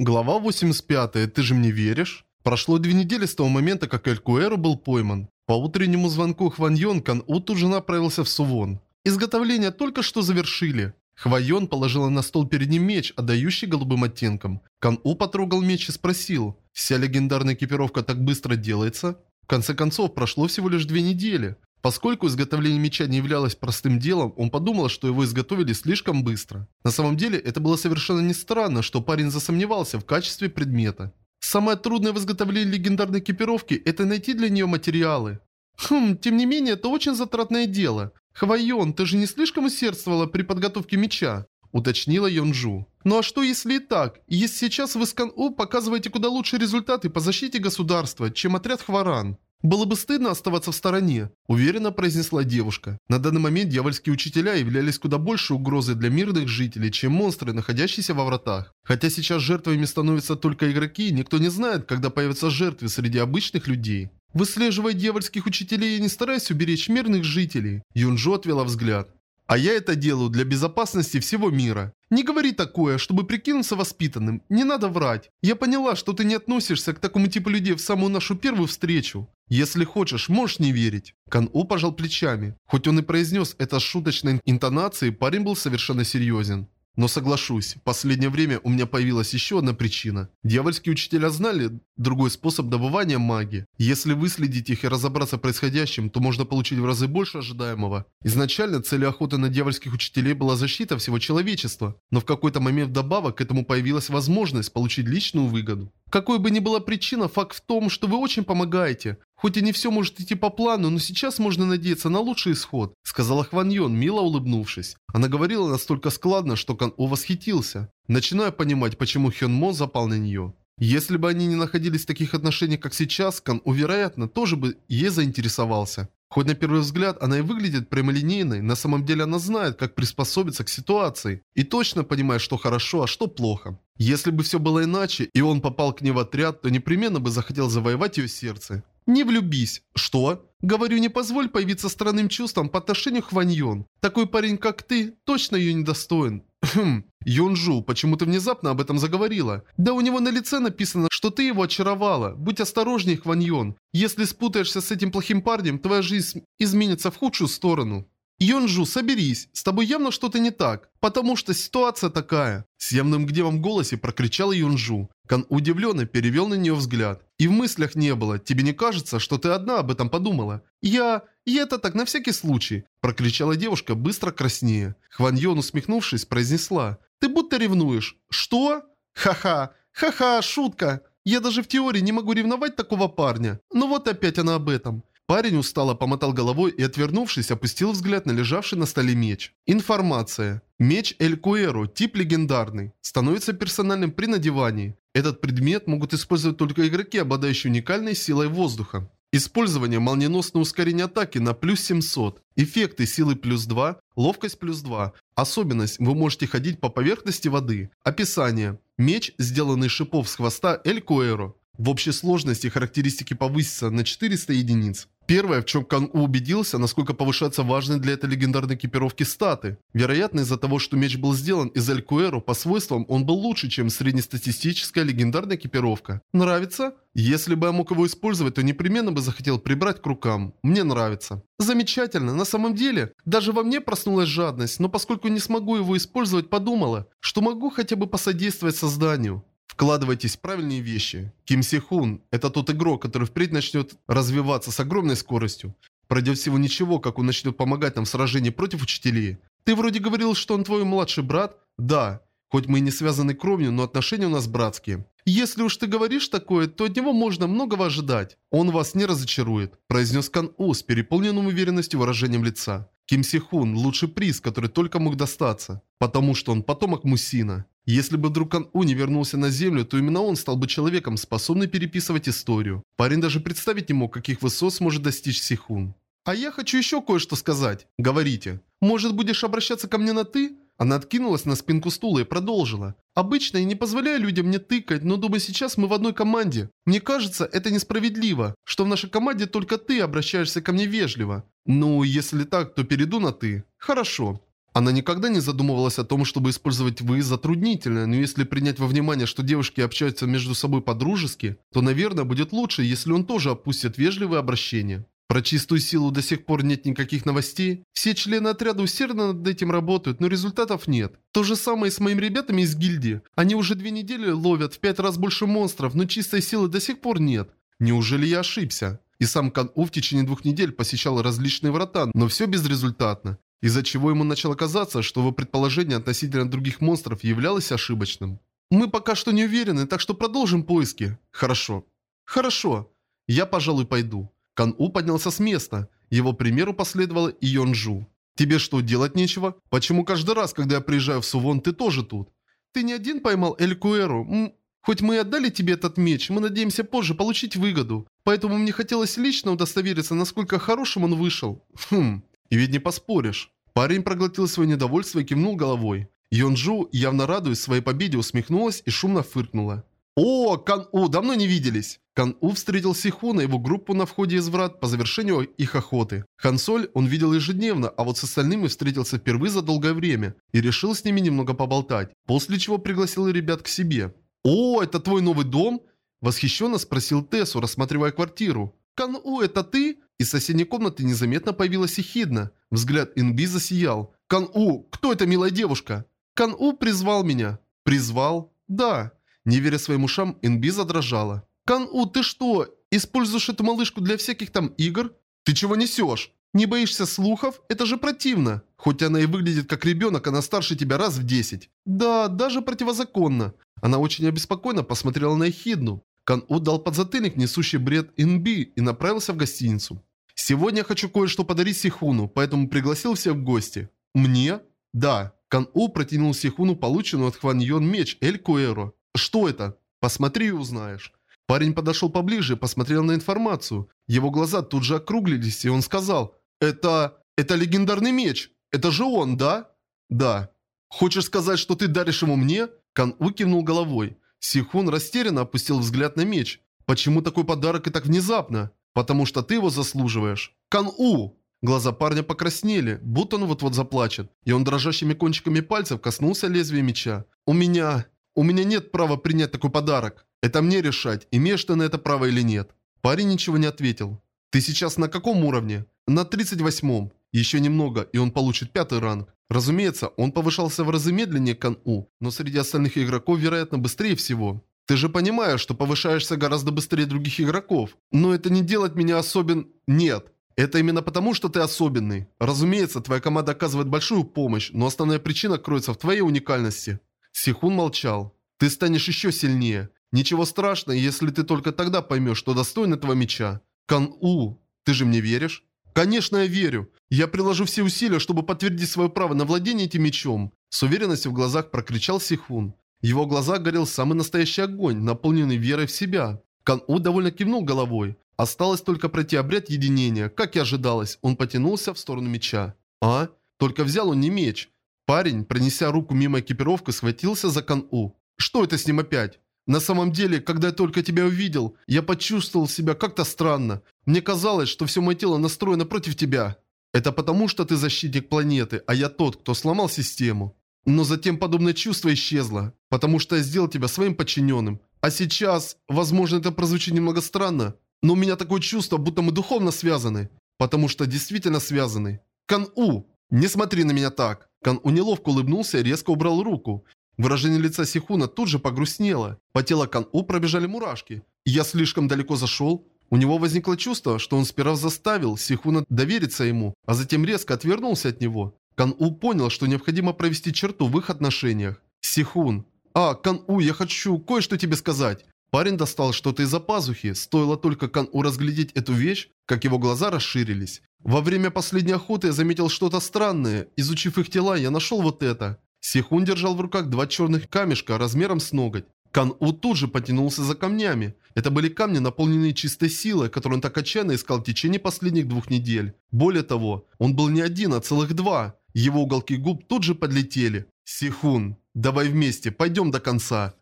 Глава 85. Ты же мне веришь? Прошло две недели с того момента, как Эль Куэро был пойман. По утреннему звонку Хван Йон Кан У тут же направился в Сувон. Изготовление только что завершили. Хвайон положила на стол перед ним меч, отдающий голубым оттенком. Кан У потрогал меч и спросил, «Вся легендарная экипировка так быстро делается?» В конце концов, прошло всего лишь две недели. Поскольку изготовление меча не являлось простым делом, он подумал, что его изготовили слишком быстро. На самом деле, это было совершенно не странно, что парень засомневался в качестве предмета. Самое трудное в изготовлении легендарной экипировки – это найти для нее материалы. Хм, тем не менее, это очень затратное дело. Хвайон, ты же не слишком усердствовала при подготовке меча? Уточнила Йонджу. Ну а что если и так? Если сейчас вы с Кан-У показываете куда лучшие результаты по защите государства, чем отряд Хваран? «Было бы стыдно оставаться в стороне», – уверенно произнесла девушка. На данный момент дьявольские учителя являлись куда больше угрозой для мирных жителей, чем монстры, находящиеся во вратах. Хотя сейчас жертвами становятся только игроки, никто не знает, когда появятся жертвы среди обычных людей. Выслеживая дьявольских учителей, я не стараюсь уберечь мирных жителей. Юнжо отвела взгляд. А я это делаю для безопасности всего мира. Не говори такое, чтобы прикинуться воспитанным. Не надо врать. Я поняла, что ты не относишься к такому типу людей в самую нашу первую встречу. Если хочешь, можешь не верить. Кан-У пожал плечами. Хоть он и произнес это с шуточной интонацией, парень был совершенно серьезен. Но соглашусь, в последнее время у меня появилась еще одна причина. Дьявольские учителя знали другой способ добывания магии. Если выследить их и разобраться в происходящем, то можно получить в разы больше ожидаемого. Изначально целью охоты на дьявольских учителей была защита всего человечества, но в какой-то момент вдобавок к этому появилась возможность получить личную выгоду. Какой бы ни была причина, факт в том, что вы очень помогаете. Хоть и не все может идти по плану, но сейчас можно надеяться на лучший исход», сказала Хван Йон, мило улыбнувшись. Она говорила настолько складно, что Кан У восхитился, начиная понимать, почему Хён Мо запал на нее. Если бы они не находились в таких отношениях, как сейчас, Кан У, вероятно, тоже бы ей заинтересовался. Хоть на первый взгляд она и выглядит прямолинейной, на самом деле она знает, как приспособиться к ситуации и точно понимает, что хорошо, а что плохо. Если бы все было иначе, и он попал к ней в отряд, то непременно бы захотел завоевать ее сердце. Не влюбись. Что? Говорю, не позволь появиться странным чувством по отношению к Ваньон. Такой парень, как ты, точно ее недостоин. Хм. Юнжу, почему ты внезапно об этом заговорила? Да у него на лице написано, что ты его очаровала. Будь осторожней, Хваньон. Если спутаешься с этим плохим парнем, твоя жизнь изменится в худшую сторону. Йонжу, соберись, с тобой явно что-то не так, потому что ситуация такая. С явным гневом в голосе прокричал Йонжу. Кан удивленно перевел на нее взгляд. И в мыслях не было, тебе не кажется, что ты одна об этом подумала? Я... и это так на всякий случай. Прокричала девушка, быстро краснее. Хван Йон, усмехнувшись, произнесла. Ты будто ревнуешь. Что? Ха-ха, ха-ха, шутка. Я даже в теории не могу ревновать такого парня. Ну вот опять она об этом. Парень устало помотал головой и, отвернувшись, опустил взгляд на лежавший на столе меч. Информация. Меч Эль Куэро, тип легендарный. Становится персональным при надевании. Этот предмет могут использовать только игроки, обладающие уникальной силой воздуха. Использование молниеносного ускорения атаки на плюс 700. Эффекты силы плюс 2, ловкость плюс 2. Особенность – вы можете ходить по поверхности воды. Описание. Меч, сделанный шипов с хвоста Эль Куэро. В общей сложности характеристики повысятся на 400 единиц. Первое, в чем Кан У убедился, насколько повышаются важные для этой легендарной экипировки статы. Вероятно, из-за того, что меч был сделан из Элькуэру, по свойствам он был лучше, чем среднестатистическая легендарная экипировка. Нравится? Если бы я мог его использовать, то непременно бы захотел прибрать к рукам. Мне нравится. Замечательно. На самом деле, даже во мне проснулась жадность, но поскольку не смогу его использовать, подумала, что могу хотя бы посодействовать созданию. Вкладывайтесь в правильные вещи. Ким Си Хун – это тот игрок, который впредь начнет развиваться с огромной скоростью. Пройдет всего ничего, как он начнет помогать нам в сражении против учителей. Ты вроде говорил, что он твой младший брат? Да. Хоть мы и не связаны кровью, но отношения у нас братские. Если уж ты говоришь такое, то от него можно многого ожидать. Он вас не разочарует, произнес Кан У с переполненным уверенностью выражением лица. Ким Си Хун – лучший приз, который только мог достаться, потому что он потомок Мусина. Если бы вдруг Кан У не вернулся на Землю, то именно он стал бы человеком, способным переписывать историю. Парень даже представить не мог, каких высот сможет достичь Сихун. «А я хочу еще кое-что сказать. Говорите. Может, будешь обращаться ко мне на «ты»?» Она откинулась на спинку стула и продолжила. «Обычно я не позволяю людям мне тыкать, но думаю, сейчас мы в одной команде. Мне кажется, это несправедливо, что в нашей команде только ты обращаешься ко мне вежливо. Ну, если так, то перейду на «ты». Хорошо. Она никогда не задумывалась о том, чтобы использовать «вы» затруднительно, но если принять во внимание, что девушки общаются между собой по-дружески, то, наверное, будет лучше, если он тоже опустит вежливые обращения. Про чистую силу до сих пор нет никаких новостей. Все члены отряда усердно над этим работают, но результатов нет. То же самое и с моими ребятами из гильдии. Они уже две недели ловят в пять раз больше монстров, но чистой силы до сих пор нет. Неужели я ошибся? И сам Кан-У в течение двух недель посещал различные врата, но все безрезультатно. Из-за чего ему начало казаться, что его предположение относительно других монстров являлось ошибочным. Мы пока что не уверены, так что продолжим поиски. Хорошо. Хорошо. Я, пожалуй, пойду. Кан-У поднялся с места. Его примеру последовала и Йонджу. «Тебе что, делать нечего? Почему каждый раз, когда я приезжаю в Сувон, ты тоже тут? Ты не один поймал Эль Куэру? М Хоть мы и отдали тебе этот меч, мы надеемся позже получить выгоду. Поэтому мне хотелось лично удостовериться, насколько хорошим он вышел. Хм, и ведь не поспоришь». Парень проглотил свое недовольство и кивнул головой. Йонджу, явно радуясь своей победе, усмехнулась и шумно фыркнула. «О, Кан-У, давно не виделись!» Кан-У встретил Сихуна и его группу на входе из врат по завершению их охоты. Хансоль он видел ежедневно, а вот с остальными встретился впервые за долгое время и решил с ними немного поболтать, после чего пригласил ребят к себе. «О, это твой новый дом?» Восхищенно спросил Тессу, рассматривая квартиру. «Кан-У, это ты?» Из соседней комнаты незаметно появилась Эхидна. Взгляд Инби засиял. «Кан-У, кто эта милая девушка?» «Кан-У призвал меня». «Призвал?» «Да». Не веря своим ушам, Инби задрожала. «Кан-У, ты что, используешь эту малышку для всяких там игр? Ты чего несешь? Не боишься слухов? Это же противно. Хоть она и выглядит как ребенок, она старше тебя раз в десять. Да, даже противозаконно. Она очень обеспокоенно посмотрела на Эхидну. Кан-У дал подзатыльник, несущий бред Инби, и направился в гостиницу. «Сегодня я хочу кое-что подарить Сихуну, поэтому пригласил всех в гости». «Мне?» «Да». Кан-У протянул Сихуну полученную от Хван Йон меч Эль Куэро. «Что это?» «Посмотри и узнаешь». Парень подошел поближе и посмотрел на информацию. Его глаза тут же округлились, и он сказал, «Это... это легендарный меч. Это же он, да?» «Да». «Хочешь сказать, что ты даришь ему мне?» Кан-У кивнул головой. Сихун растерянно опустил взгляд на меч. «Почему такой подарок и так внезапно?» «Потому что ты его заслуживаешь». «Кан-У!» Глаза парня покраснели, будто он вот-вот заплачет, и он дрожащими кончиками пальцев коснулся лезвия меча. «У меня... у меня нет права принять такой подарок». Это мне решать, имеешь ты на это право или нет. Парень ничего не ответил. Ты сейчас на каком уровне? На 38-м. Еще немного, и он получит пятый ранг. Разумеется, он повышался в разы медленнее Кан-У, но среди остальных игроков, вероятно, быстрее всего. Ты же понимаешь, что повышаешься гораздо быстрее других игроков. Но это не делает меня особен... Нет. Это именно потому, что ты особенный. Разумеется, твоя команда оказывает большую помощь, но основная причина кроется в твоей уникальности. Сихун молчал. Ты станешь еще сильнее. Ничего страшного, если ты только тогда поймешь, что достоин этого меча. Кан-У, ты же мне веришь? Конечно, я верю. Я приложу все усилия, чтобы подтвердить свое право на владение этим мечом. С уверенностью в глазах прокричал Сихун. Его глазах горел самый настоящий огонь, наполненный верой в себя. Кан-У довольно кивнул головой. Осталось только пройти обряд единения. Как и ожидалось, он потянулся в сторону меча. А? Только взял он не меч. Парень, пронеся руку мимо экипировки, схватился за Кан-У. Что это с ним опять? На самом деле, когда я только тебя увидел, я почувствовал себя как-то странно. Мне казалось, что все мое тело настроено против тебя. Это потому, что ты защитник планеты, а я тот, кто сломал систему. Но затем подобное чувство исчезло, потому что я сделал тебя своим подчиненным. А сейчас, возможно, это прозвучит немного странно, но у меня такое чувство, будто мы духовно связаны. Потому что действительно связаны. Кан-У, не смотри на меня так. Кан-У неловко улыбнулся и резко убрал руку. Выражение лица Сихуна тут же погрустнело. По телу Кан-У пробежали мурашки. Я слишком далеко зашел. У него возникло чувство, что он сперва заставил Сихуна довериться ему, а затем резко отвернулся от него. Кан-У понял, что необходимо провести черту в их отношениях. Сихун. «А, Кан-У, я хочу кое-что тебе сказать». Парень достал что-то из-за пазухи. Стоило только Кан-У разглядеть эту вещь, как его глаза расширились. Во время последней охоты я заметил что-то странное. Изучив их тела, я нашел вот это. Сихун держал в руках два черных камешка размером с ноготь. Кан-У тут же потянулся за камнями. Это были камни, наполненные чистой силой, которую он так отчаянно искал в течение последних двух недель. Более того, он был не один, а целых два. Его уголки губ тут же подлетели. «Сихун, давай вместе, пойдем до конца».